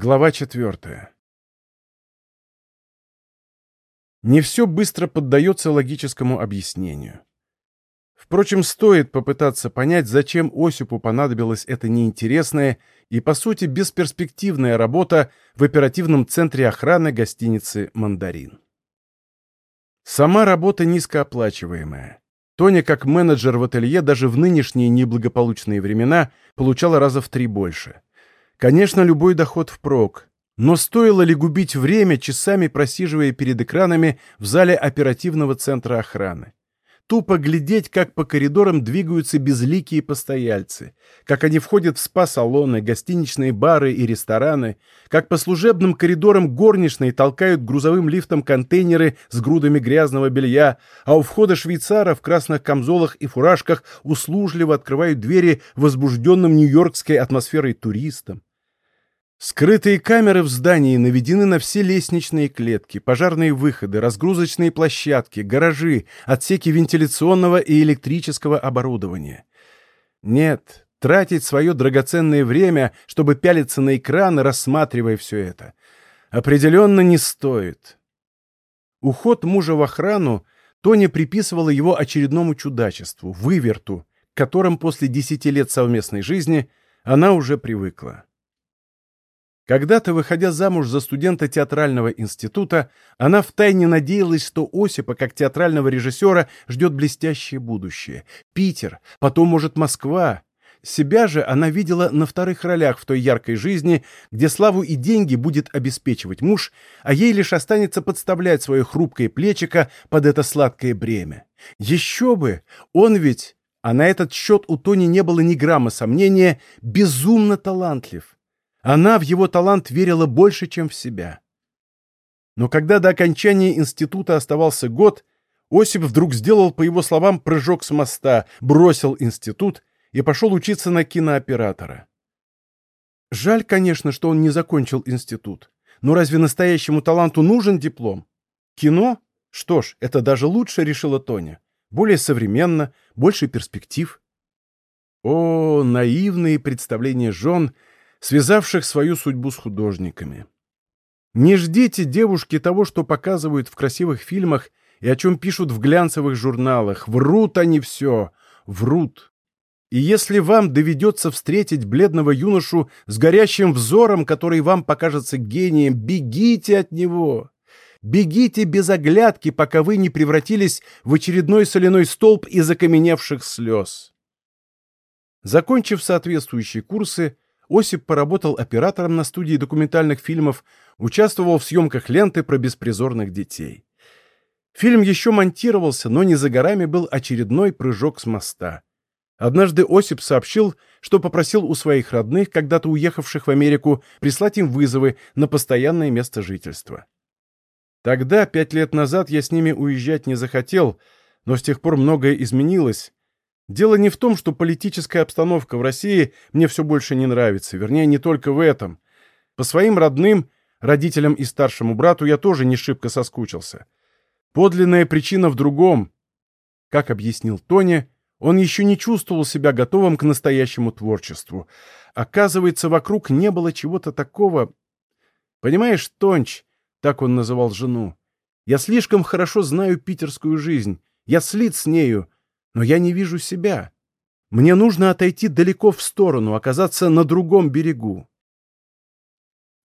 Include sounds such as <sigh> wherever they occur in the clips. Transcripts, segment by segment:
Глава четвертая. Не все быстро поддается логическому объяснению. Впрочем, стоит попытаться понять, зачем Осипу понадобилась эта неинтересная и, по сути, бесперспективная работа в оперативном центре охраны гостиницы «Мандарин». Сама работа низкооплачиваемая. Тоня, как менеджер в ателье, даже в нынешние неблагополучные времена получала раза в три больше. Конечно, любой доход впрок, но стоило ли губить время, часами просиживая перед экранами в зале оперативного центра охраны? Тупо глядеть, как по коридорам двигаются безликие постояльцы, как они входят в спа-салоны, гостиничные бары и рестораны, как по служебным коридорам горничные толкают грузовым лифтом контейнеры с грудами грязного белья, а у входа швейцара в красных камзолах и фуражках услужливо открывают двери возбужденным нью-йоркской атмосферой туристам. Скрытые камеры в здании наведены на все лестничные клетки, пожарные выходы, разгрузочные площадки, гаражи, отсеки вентиляционного и электрического оборудования. Нет, тратить свое драгоценное время, чтобы пялиться на экраны, рассматривая все это, определенно не стоит. Уход мужа в охрану Тоня приписывала его очередному чудачеству, выверту, к которым после десяти лет совместной жизни она уже привыкла. Когда-то, выходя замуж за студента театрального института, она втайне надеялась, что Осипа, как театрального режиссера, ждет блестящее будущее. Питер, потом, может, Москва. Себя же она видела на вторых ролях в той яркой жизни, где славу и деньги будет обеспечивать муж, а ей лишь останется подставлять свое хрупкое плечико под это сладкое бремя. Еще бы! Он ведь, а на этот счет у Тони не было ни грамма сомнения, безумно талантлив. Она в его талант верила больше, чем в себя. Но когда до окончания института оставался год, Осип вдруг сделал, по его словам, прыжок с моста, бросил институт и пошел учиться на кинооператора. Жаль, конечно, что он не закончил институт. Но разве настоящему таланту нужен диплом? Кино? Что ж, это даже лучше, решила Тоня. Более современно, больше перспектив. О, наивные представления жен — связавших свою судьбу с художниками. Не ждите, девушки, того, что показывают в красивых фильмах и о чем пишут в глянцевых журналах. Врут они все, врут. И если вам доведется встретить бледного юношу с горящим взором, который вам покажется гением, бегите от него. Бегите без оглядки, пока вы не превратились в очередной соляной столб из окаменевших слез. Закончив соответствующие курсы, Осип поработал оператором на студии документальных фильмов, участвовал в съемках ленты про беспризорных детей. Фильм еще монтировался, но не за горами был очередной прыжок с моста. Однажды Осип сообщил, что попросил у своих родных, когда-то уехавших в Америку, прислать им вызовы на постоянное место жительства. Тогда, пять лет назад, я с ними уезжать не захотел, но с тех пор многое изменилось, Дело не в том, что политическая обстановка в России мне все больше не нравится, вернее, не только в этом. По своим родным, родителям и старшему брату я тоже не шибко соскучился. Подлинная причина в другом. Как объяснил Тони, он еще не чувствовал себя готовым к настоящему творчеству. Оказывается, вокруг не было чего-то такого... Понимаешь, Тонч, так он называл жену, я слишком хорошо знаю питерскую жизнь, я слит с нею, но я не вижу себя. Мне нужно отойти далеко в сторону, оказаться на другом берегу.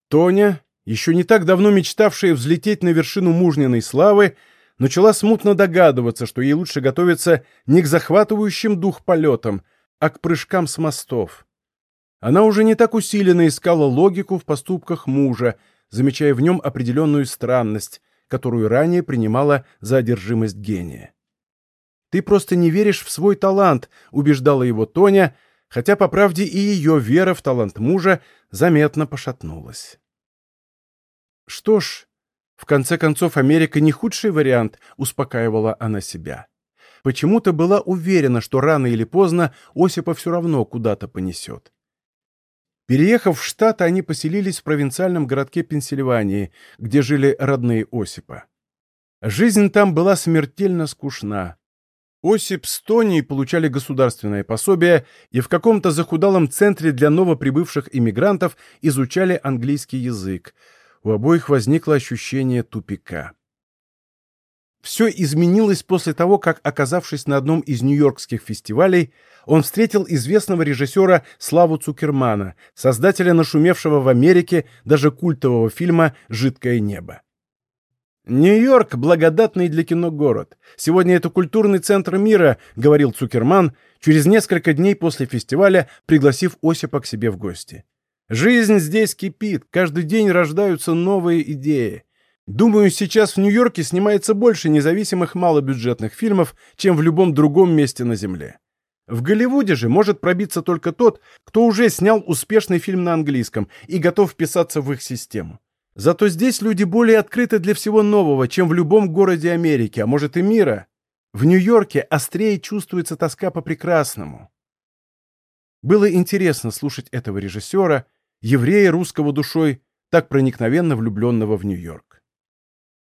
Тоня, еще не так давно мечтавшая взлететь на вершину мужниной славы, начала смутно догадываться, что ей лучше готовиться не к захватывающим дух полетам, а к прыжкам с мостов. Она уже не так усиленно искала логику в поступках мужа, замечая в нем определенную странность, которую ранее принимала за одержимость гения. Ты просто не веришь в свой талант», — убеждала его Тоня, хотя, по правде, и ее вера в талант мужа заметно пошатнулась. «Что ж, в конце концов, Америка не худший вариант», — успокаивала она себя. Почему-то была уверена, что рано или поздно Осипа все равно куда-то понесет. Переехав в Штаты, они поселились в провинциальном городке Пенсильвании, где жили родные Осипа. Жизнь там была смертельно скучна. Осип с Тони получали государственное пособие и в каком-то захудалом центре для новоприбывших иммигрантов изучали английский язык. У обоих возникло ощущение тупика. Все изменилось после того, как, оказавшись на одном из нью-йоркских фестивалей, он встретил известного режиссера Славу Цукермана, создателя нашумевшего в Америке даже культового фильма «Жидкое небо». «Нью-Йорк – благодатный для кино город. Сегодня это культурный центр мира», – говорил Цукерман, через несколько дней после фестиваля, пригласив Осипа к себе в гости. «Жизнь здесь кипит, каждый день рождаются новые идеи. Думаю, сейчас в Нью-Йорке снимается больше независимых малобюджетных фильмов, чем в любом другом месте на Земле. В Голливуде же может пробиться только тот, кто уже снял успешный фильм на английском и готов вписаться в их систему. Зато здесь люди более открыты для всего нового, чем в любом городе Америки, а может и мира. В Нью-Йорке острее чувствуется тоска по прекрасному. Было интересно слушать этого режиссера, еврея русского душой, так проникновенно влюбленного в Нью-Йорк.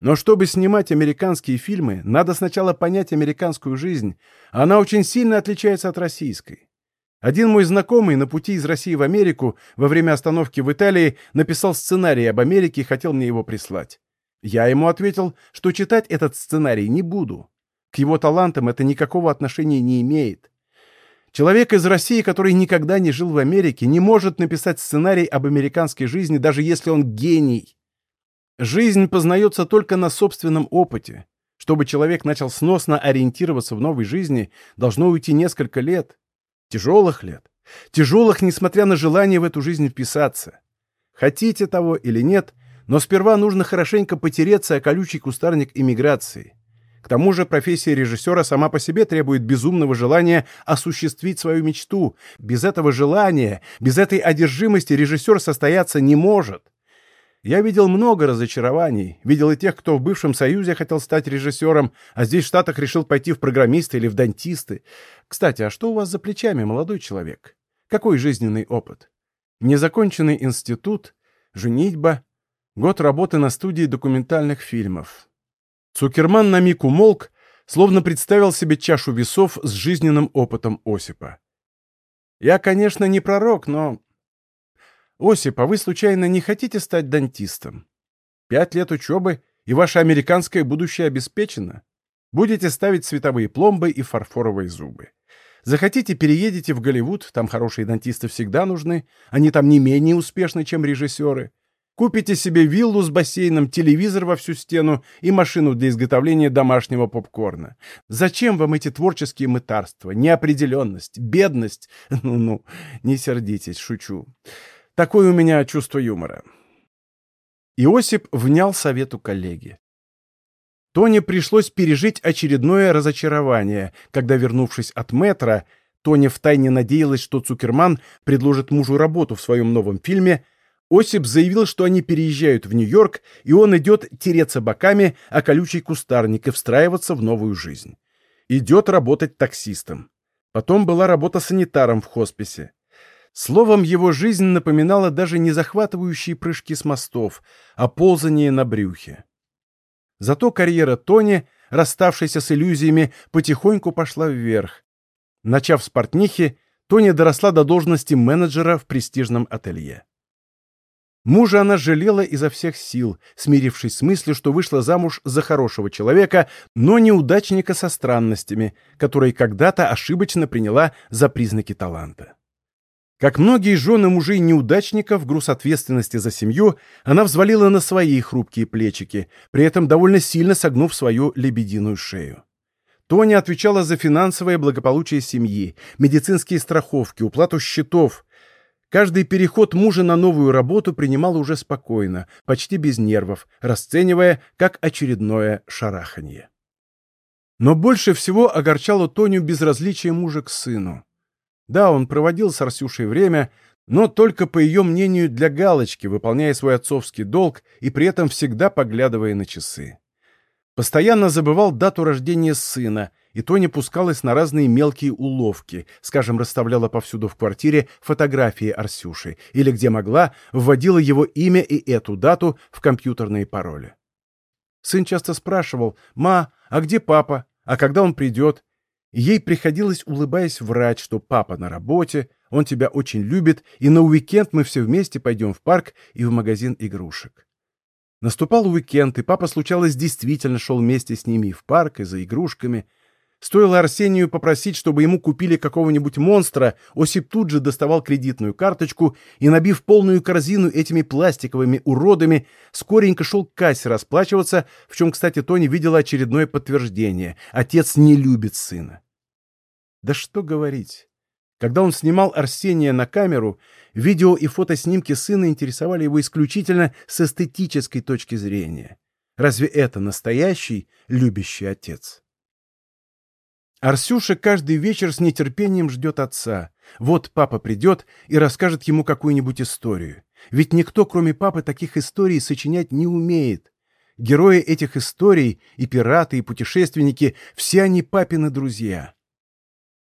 Но чтобы снимать американские фильмы, надо сначала понять американскую жизнь, она очень сильно отличается от российской. Один мой знакомый на пути из России в Америку во время остановки в Италии написал сценарий об Америке и хотел мне его прислать. Я ему ответил, что читать этот сценарий не буду. К его талантам это никакого отношения не имеет. Человек из России, который никогда не жил в Америке, не может написать сценарий об американской жизни, даже если он гений. Жизнь познается только на собственном опыте. Чтобы человек начал сносно ориентироваться в новой жизни, должно уйти несколько лет. Тяжелых лет. Тяжелых, несмотря на желание в эту жизнь вписаться. Хотите того или нет, но сперва нужно хорошенько потереться о колючий кустарник иммиграции. К тому же профессия режиссера сама по себе требует безумного желания осуществить свою мечту. Без этого желания, без этой одержимости режиссер состояться не может. Я видел много разочарований, видел и тех, кто в бывшем Союзе хотел стать режиссером, а здесь в Штатах решил пойти в программисты или в дантисты. Кстати, а что у вас за плечами, молодой человек? Какой жизненный опыт? Незаконченный институт, женитьба, год работы на студии документальных фильмов. Цукерман на миг умолк, словно представил себе чашу весов с жизненным опытом Осипа. «Я, конечно, не пророк, но «Осип, а вы, случайно, не хотите стать дантистом? Пять лет учебы, и ваше американское будущее обеспечено. Будете ставить световые пломбы и фарфоровые зубы. Захотите, переедете в Голливуд, там хорошие дантисты всегда нужны, они там не менее успешны, чем режиссеры. Купите себе виллу с бассейном, телевизор во всю стену и машину для изготовления домашнего попкорна. Зачем вам эти творческие мытарства, неопределенность, бедность? Ну-ну, <laughs> не сердитесь, шучу. Такое у меня чувство юмора. Иосип внял совету коллеги. Тоне пришлось пережить очередное разочарование, когда, вернувшись от метра, Тоня втайне надеялась, что Цукерман предложит мужу работу в своем новом фильме, Осип заявил, что они переезжают в Нью-Йорк, и он идет тереться боками о колючий кустарник и встраиваться в новую жизнь. Идет работать таксистом. Потом была работа санитаром в хосписе. Словом, его жизнь напоминала даже не захватывающие прыжки с мостов, а ползание на брюхе. Зато карьера Тони, расставшейся с иллюзиями, потихоньку пошла вверх. Начав с портнихи, Тони доросла до должности менеджера в престижном ателье. Мужа она жалела изо всех сил, смирившись с мыслью, что вышла замуж за хорошего человека, но неудачника со странностями, который когда-то ошибочно приняла за признаки таланта. Как многие жены мужей неудачников, груз ответственности за семью она взвалила на свои хрупкие плечики, при этом довольно сильно согнув свою лебединую шею. Тоня отвечала за финансовое благополучие семьи, медицинские страховки, уплату счетов. Каждый переход мужа на новую работу принимал уже спокойно, почти без нервов, расценивая как очередное шараханье. Но больше всего огорчало Тоню безразличие мужа к сыну. Да, он проводил с Арсюшей время, но только, по ее мнению, для галочки, выполняя свой отцовский долг и при этом всегда поглядывая на часы. Постоянно забывал дату рождения сына, и то не пускалась на разные мелкие уловки, скажем, расставляла повсюду в квартире фотографии Арсюши, или, где могла, вводила его имя и эту дату в компьютерные пароли. Сын часто спрашивал, «Ма, а где папа? А когда он придет?» Ей приходилось, улыбаясь, врать, что папа на работе, он тебя очень любит, и на уикенд мы все вместе пойдем в парк и в магазин игрушек. Наступал уикенд, и папа, случалось, действительно шел вместе с ними и в парк, и за игрушками. Стоило Арсению попросить, чтобы ему купили какого-нибудь монстра, Осип тут же доставал кредитную карточку и, набив полную корзину этими пластиковыми уродами, скоренько шел к кассе расплачиваться, в чем, кстати, Тони видела очередное подтверждение. Отец не любит сына. Да что говорить. Когда он снимал Арсения на камеру, видео и фотоснимки сына интересовали его исключительно с эстетической точки зрения. Разве это настоящий любящий отец? Арсюша каждый вечер с нетерпением ждет отца. Вот папа придет и расскажет ему какую-нибудь историю. Ведь никто, кроме папы, таких историй сочинять не умеет. Герои этих историй, и пираты, и путешественники, все они папины друзья.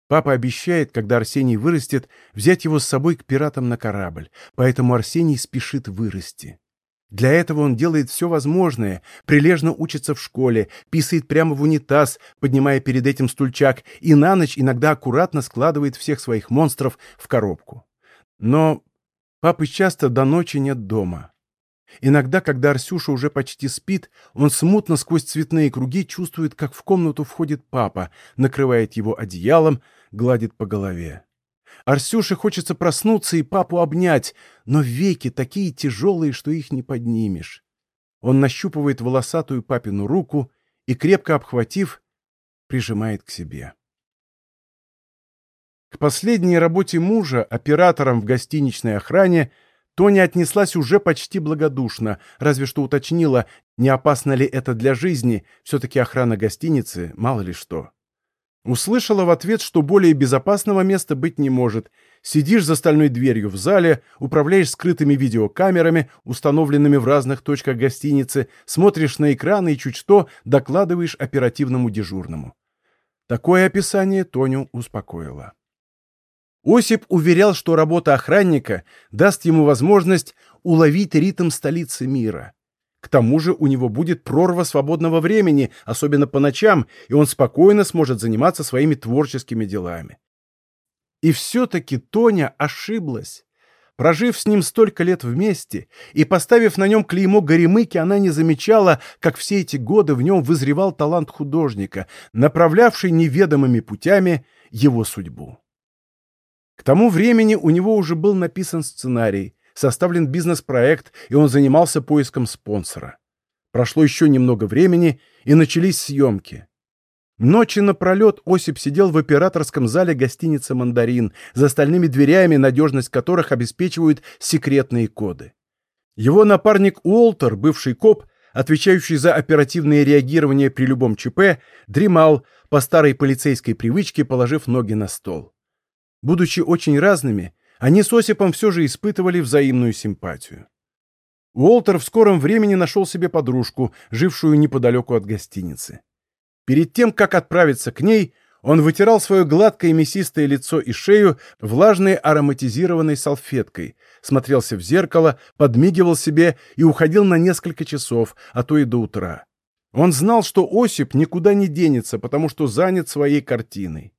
Папа обещает, когда Арсений вырастет, взять его с собой к пиратам на корабль, поэтому Арсений спешит вырасти. Для этого он делает все возможное, прилежно учится в школе, писает прямо в унитаз, поднимая перед этим стульчак, и на ночь иногда аккуратно складывает всех своих монстров в коробку. Но папы часто до ночи нет дома. Иногда, когда Арсюша уже почти спит, он смутно сквозь цветные круги чувствует, как в комнату входит папа, накрывает его одеялом, гладит по голове. Арсюше хочется проснуться и папу обнять, но веки такие тяжелые, что их не поднимешь. Он нащупывает волосатую папину руку и, крепко обхватив, прижимает к себе. К последней работе мужа, оператором в гостиничной охране, Тоня отнеслась уже почти благодушно, разве что уточнила, не опасно ли это для жизни, все-таки охрана гостиницы, мало ли что. Услышала в ответ, что более безопасного места быть не может. Сидишь за стальной дверью в зале, управляешь скрытыми видеокамерами, установленными в разных точках гостиницы, смотришь на экраны и чуть что докладываешь оперативному дежурному. Такое описание Тоню успокоило. Осип уверял, что работа охранника даст ему возможность уловить ритм столицы мира. К тому же у него будет прорва свободного времени, особенно по ночам, и он спокойно сможет заниматься своими творческими делами. И все-таки Тоня ошиблась. Прожив с ним столько лет вместе и поставив на нем клеймо горемыки, она не замечала, как все эти годы в нем вызревал талант художника, направлявший неведомыми путями его судьбу. К тому времени у него уже был написан сценарий, составлен бизнес-проект, и он занимался поиском спонсора. Прошло еще немного времени, и начались съемки. Ночи напролет Осип сидел в операторском зале гостиницы «Мандарин», за стальными дверями, надежность которых обеспечивают секретные коды. Его напарник Уолтер, бывший коп, отвечающий за оперативное реагирование при любом ЧП, дремал по старой полицейской привычке, положив ноги на стол. Будучи очень разными, они с Осипом все же испытывали взаимную симпатию. Уолтер в скором времени нашел себе подружку, жившую неподалеку от гостиницы. Перед тем, как отправиться к ней, он вытирал свое гладкое мясистое лицо и шею влажной ароматизированной салфеткой, смотрелся в зеркало, подмигивал себе и уходил на несколько часов, а то и до утра. Он знал, что Осип никуда не денется, потому что занят своей картиной.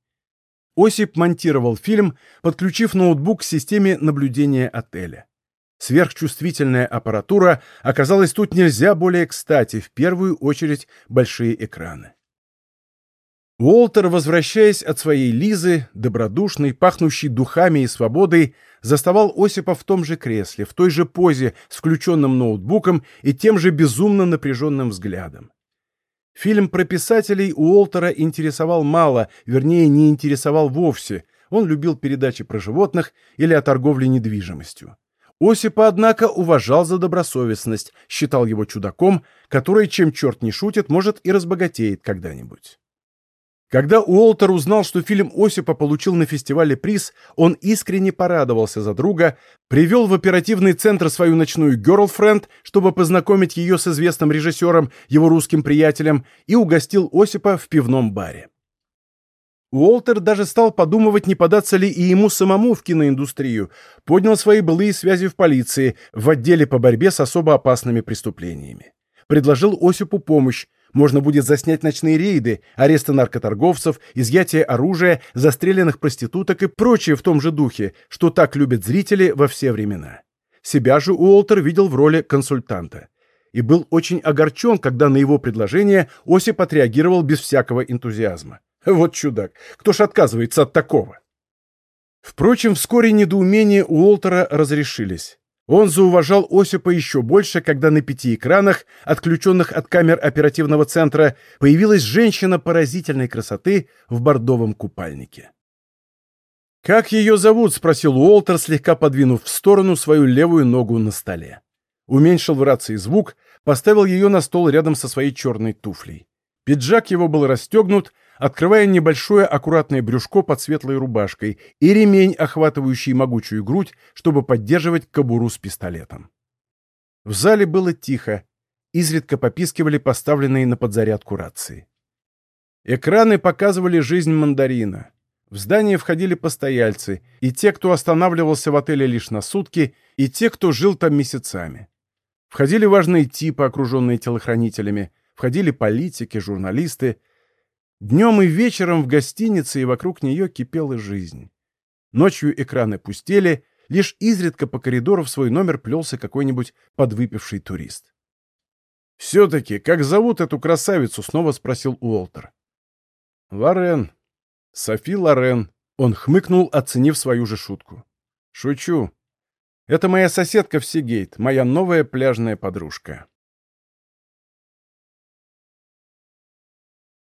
Осип монтировал фильм, подключив ноутбук к системе наблюдения отеля. Сверхчувствительная аппаратура оказалась тут нельзя более кстати, в первую очередь большие экраны. Уолтер, возвращаясь от своей Лизы, добродушный, пахнущий духами и свободой, заставал Осипа в том же кресле, в той же позе, с включенным ноутбуком и тем же безумно напряженным взглядом. Фильм про писателей Уолтера интересовал мало, вернее, не интересовал вовсе. Он любил передачи про животных или о торговле недвижимостью. Осипа, однако, уважал за добросовестность, считал его чудаком, который, чем черт не шутит, может и разбогатеет когда-нибудь. Когда Уолтер узнал, что фильм Осипа получил на фестивале приз, он искренне порадовался за друга, привел в оперативный центр свою ночную герлфренд, чтобы познакомить ее с известным режиссером, его русским приятелем, и угостил Осипа в пивном баре. Уолтер даже стал подумывать, не податься ли и ему самому в киноиндустрию, поднял свои былые связи в полиции, в отделе по борьбе с особо опасными преступлениями. Предложил Осипу помощь, Можно будет заснять ночные рейды, аресты наркоторговцев, изъятие оружия, застреленных проституток и прочее в том же духе, что так любят зрители во все времена. Себя же Уолтер видел в роли консультанта. И был очень огорчен, когда на его предложение Осип отреагировал без всякого энтузиазма. Вот чудак, кто ж отказывается от такого? Впрочем, вскоре недоумения Уолтера разрешились. Он зауважал Осипа еще больше, когда на пяти экранах, отключенных от камер оперативного центра, появилась женщина поразительной красоты в бордовом купальнике. «Как ее зовут?» — спросил Уолтер, слегка подвинув в сторону свою левую ногу на столе. Уменьшил в рации звук, поставил ее на стол рядом со своей черной туфлей. Пиджак его был расстегнут, открывая небольшое аккуратное брюшко под светлой рубашкой и ремень, охватывающий могучую грудь, чтобы поддерживать кобуру с пистолетом. В зале было тихо, изредка попискивали поставленные на подзарядку рации. Экраны показывали жизнь мандарина. В здание входили постояльцы, и те, кто останавливался в отеле лишь на сутки, и те, кто жил там месяцами. Входили важные типы, окруженные телохранителями, входили политики, журналисты, Днем и вечером в гостинице и вокруг нее кипела жизнь. Ночью экраны пустели, лишь изредка по коридору в свой номер плелся какой-нибудь подвыпивший турист. «Все-таки, как зовут эту красавицу?» — снова спросил Уолтер. «Лорен. Софи Лорен». Он хмыкнул, оценив свою же шутку. «Шучу. Это моя соседка в Сигейт, моя новая пляжная подружка».